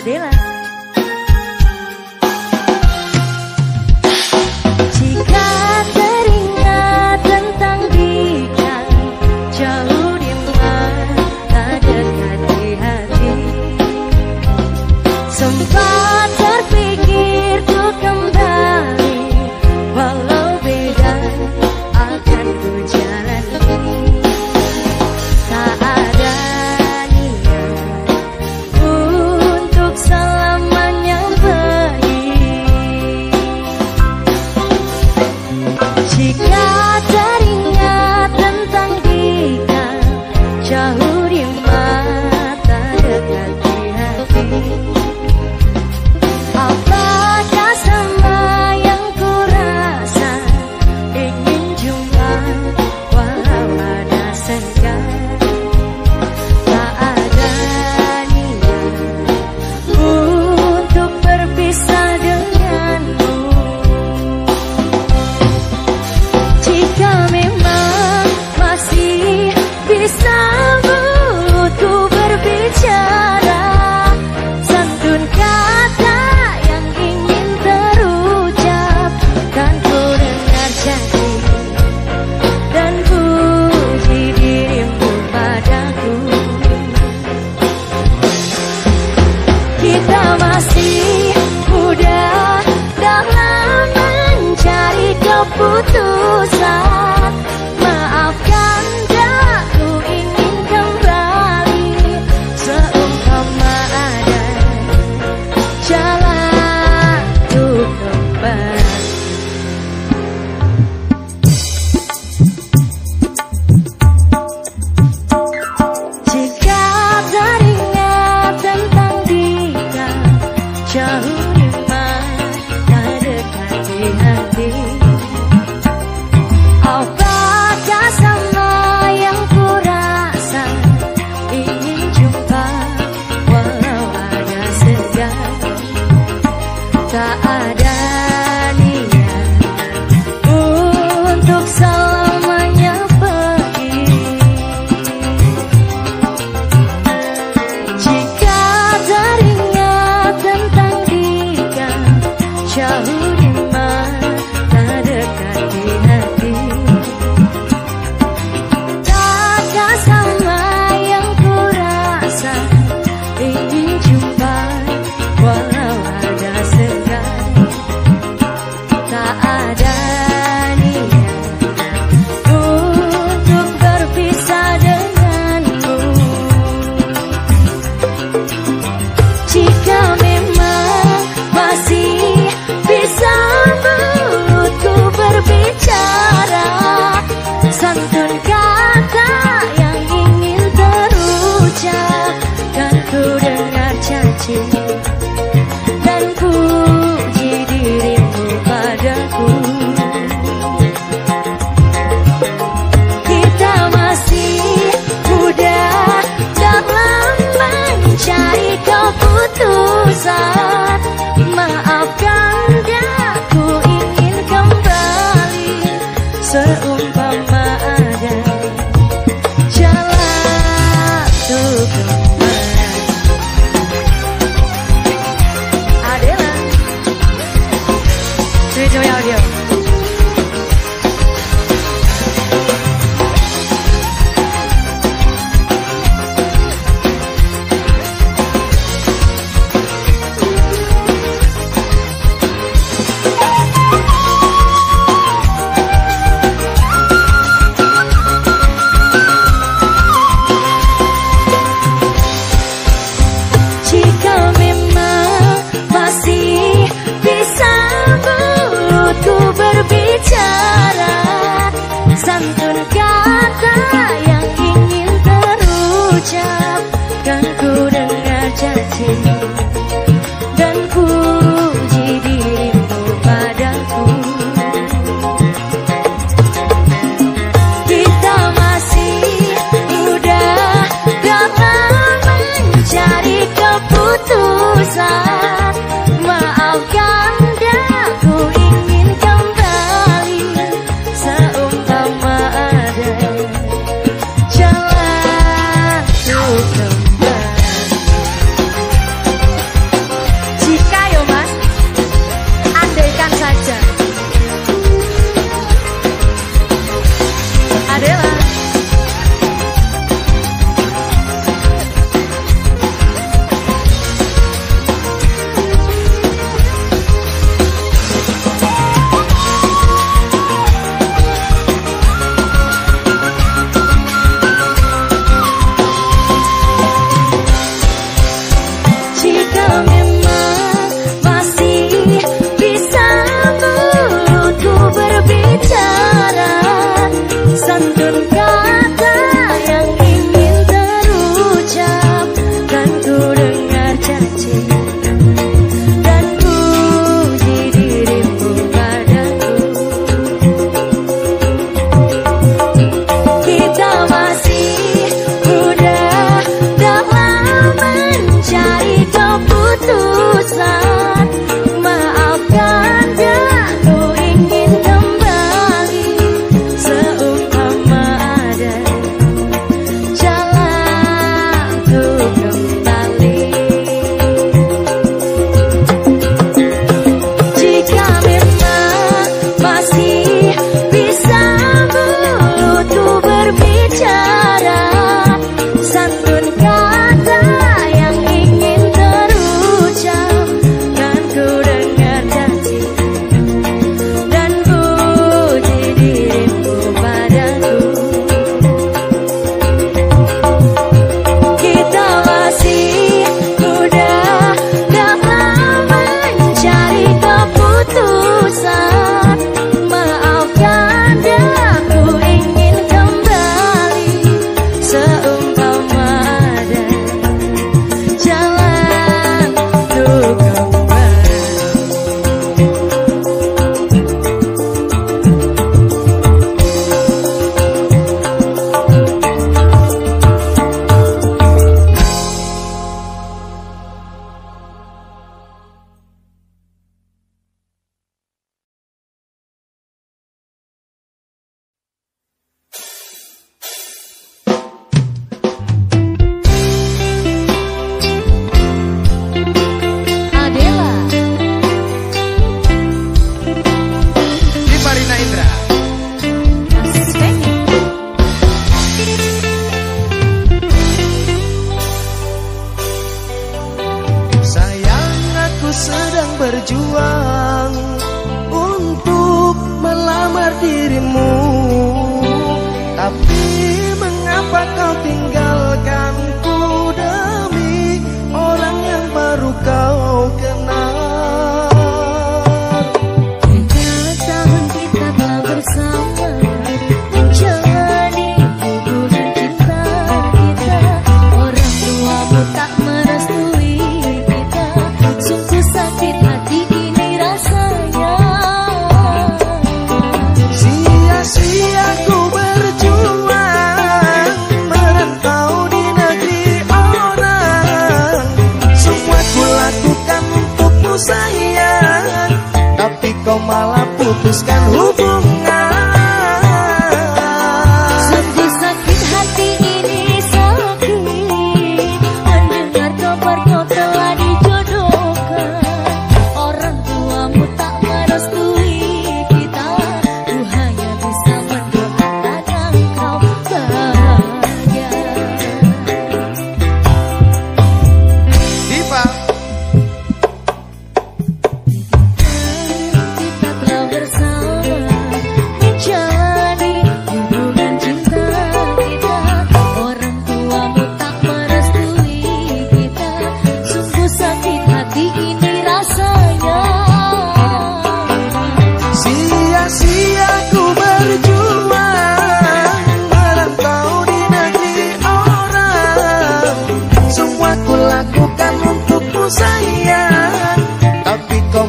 Adela?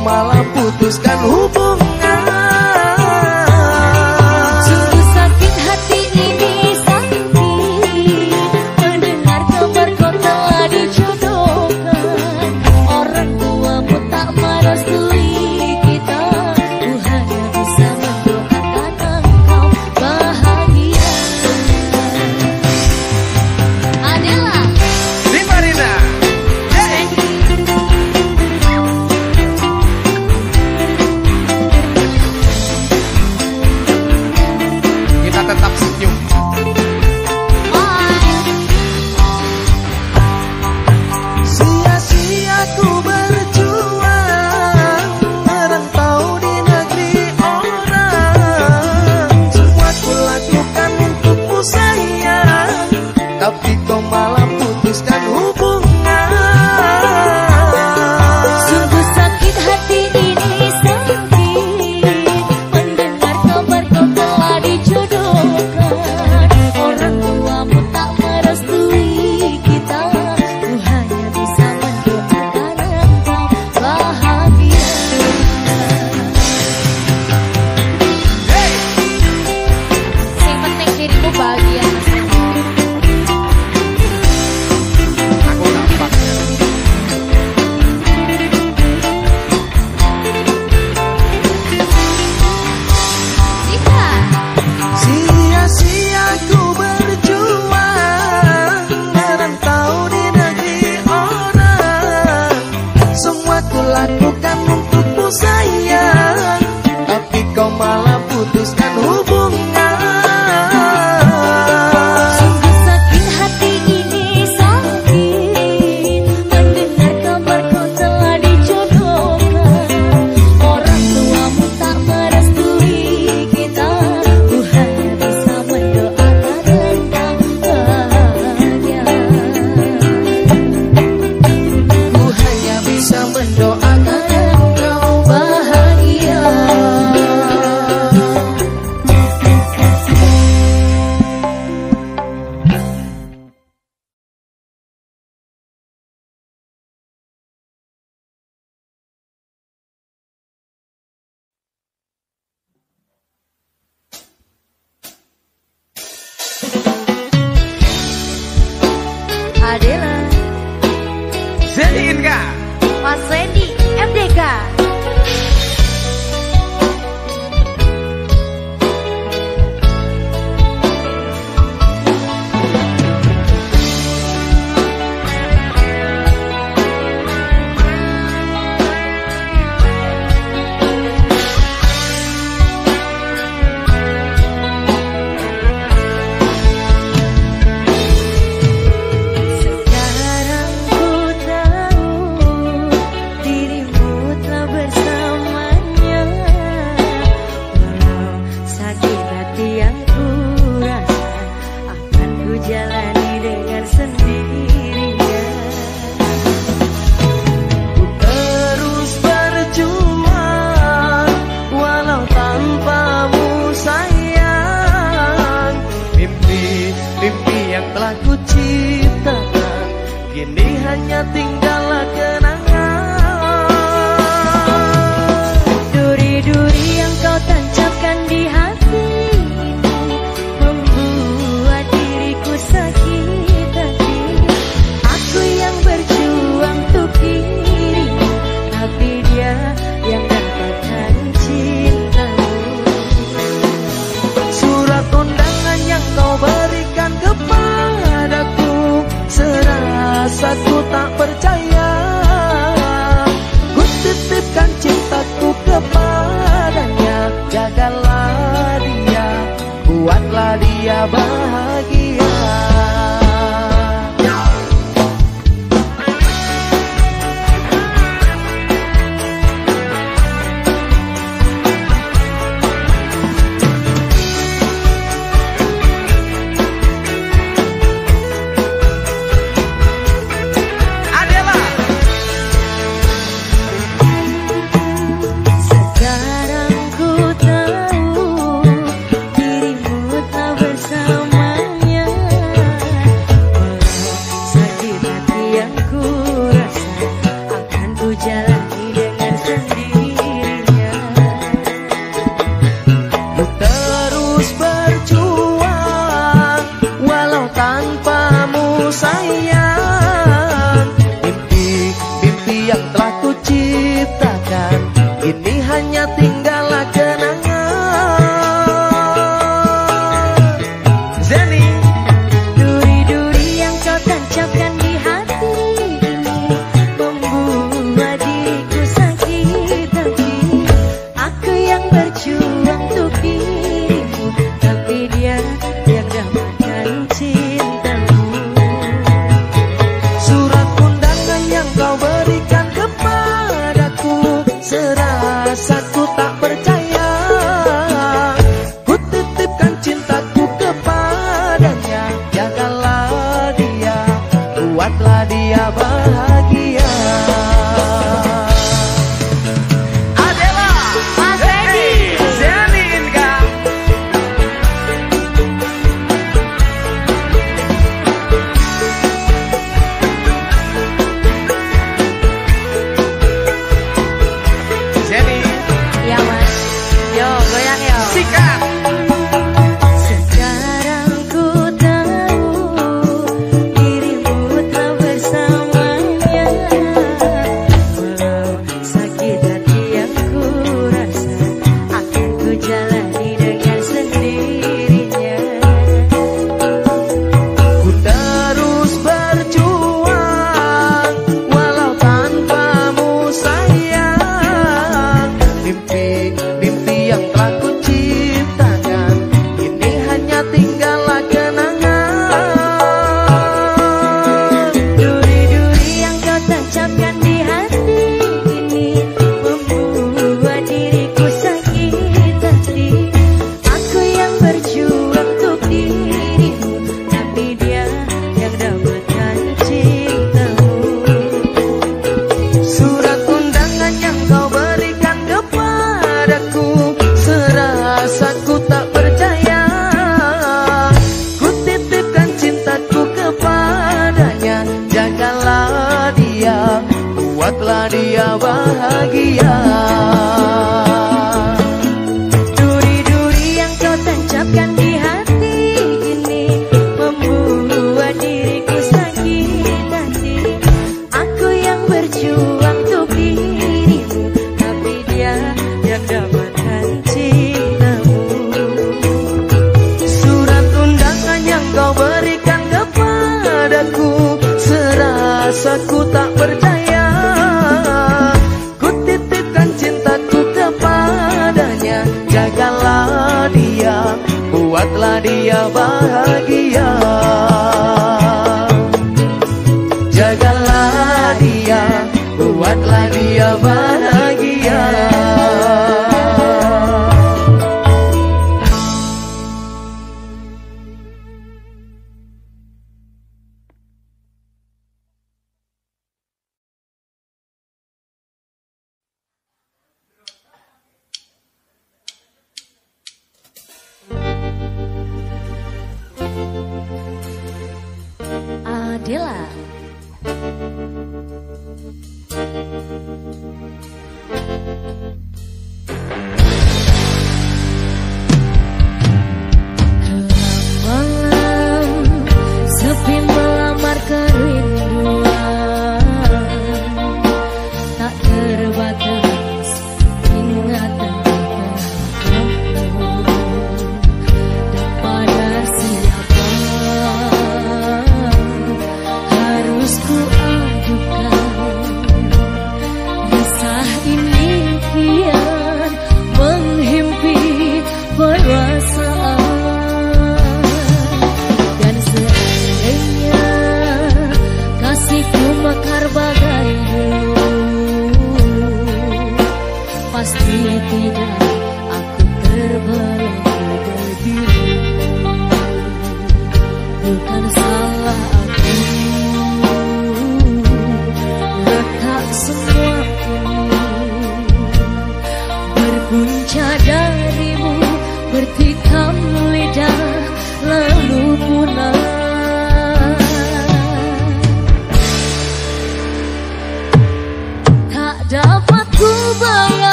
Malah putuskan hubungan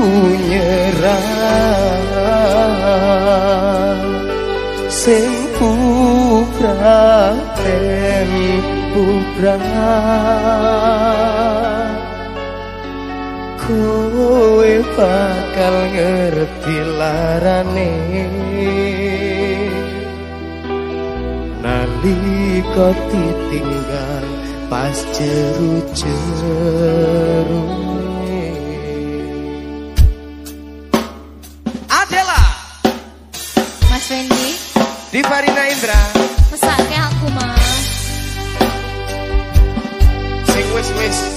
ku nyerah. Sing pupraten pupra kowe bakal ngerti larane. Nalika ditinggal pas jeru-jeru. di Farina Indra. Mesake é aku mah Sing wis wis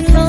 this.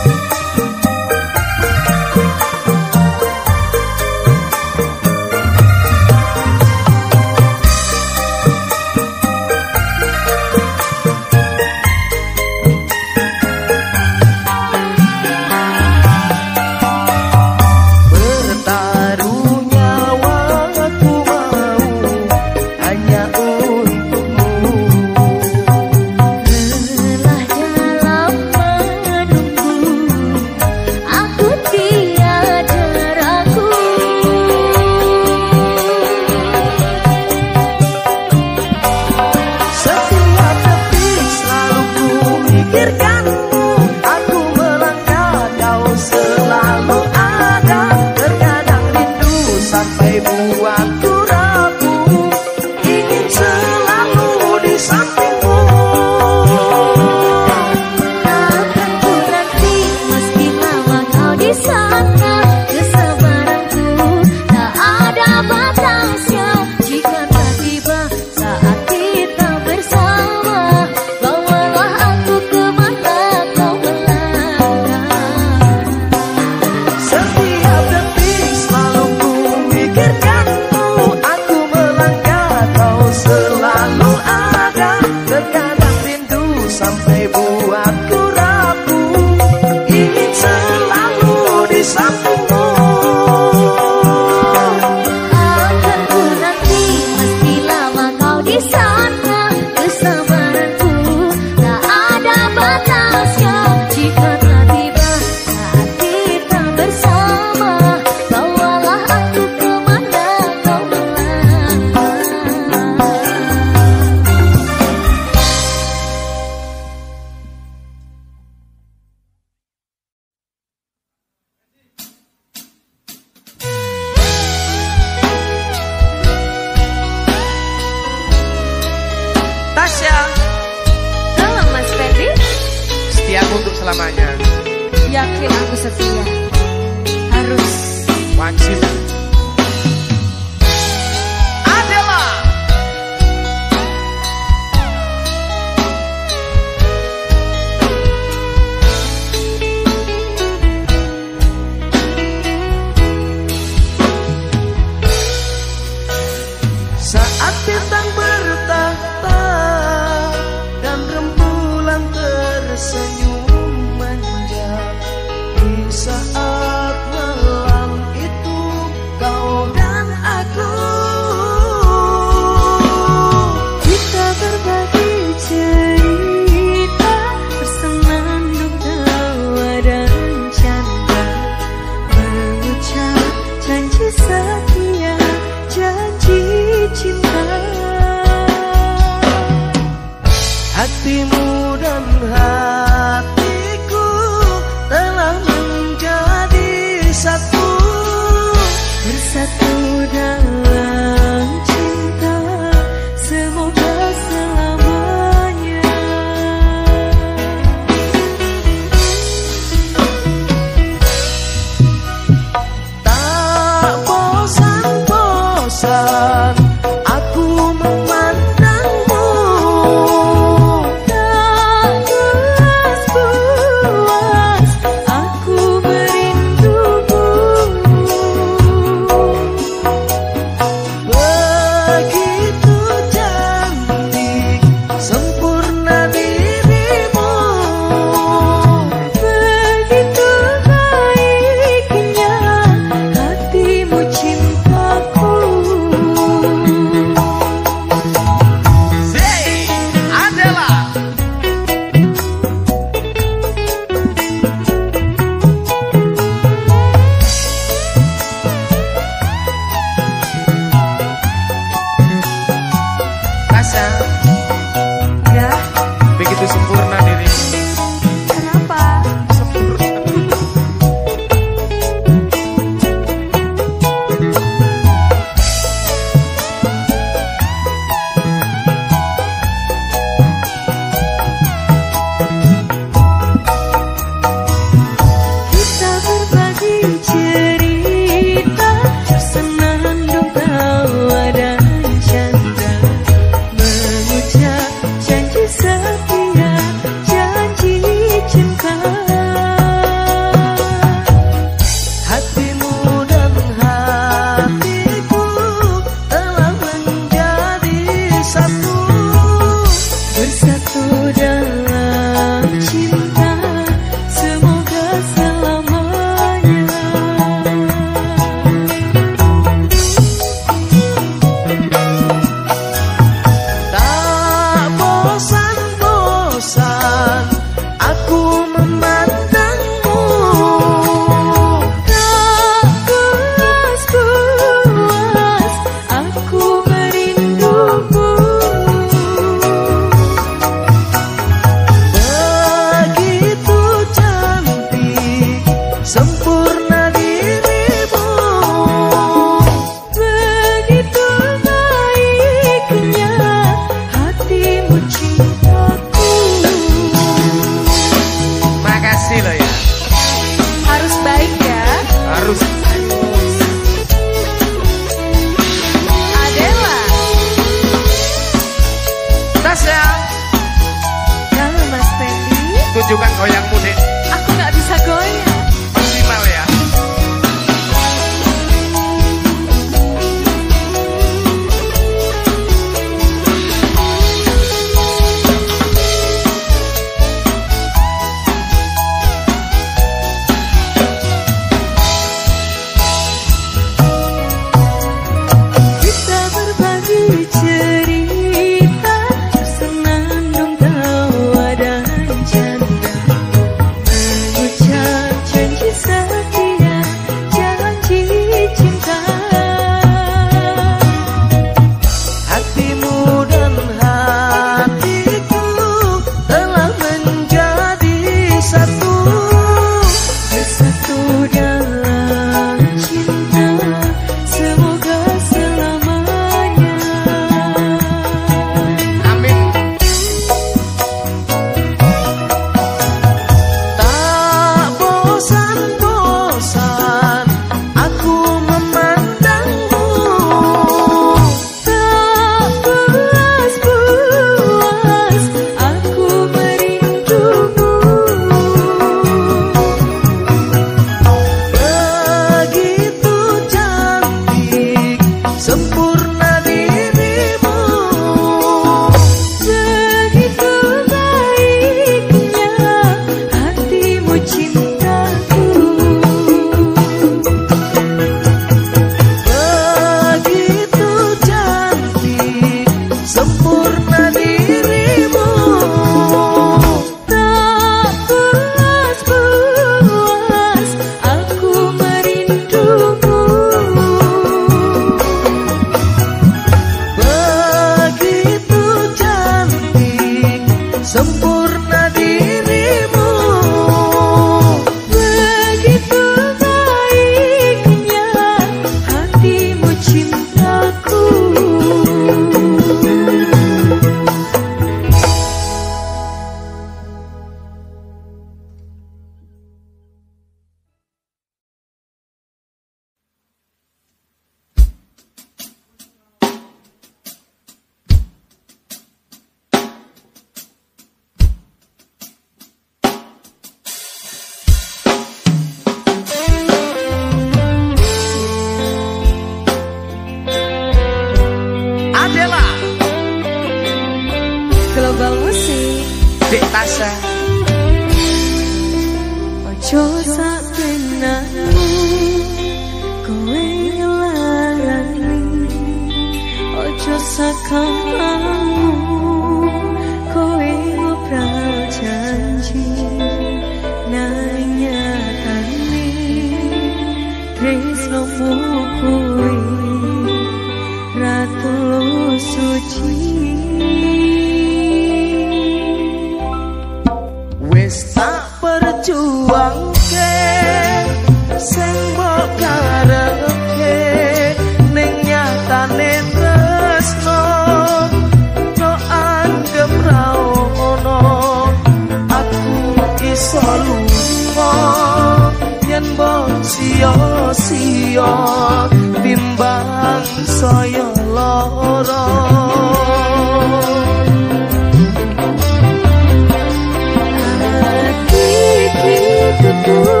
Ooh.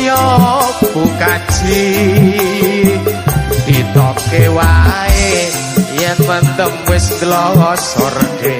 Kaya bukaji ditoke wae yen pentem wis glosor dhewe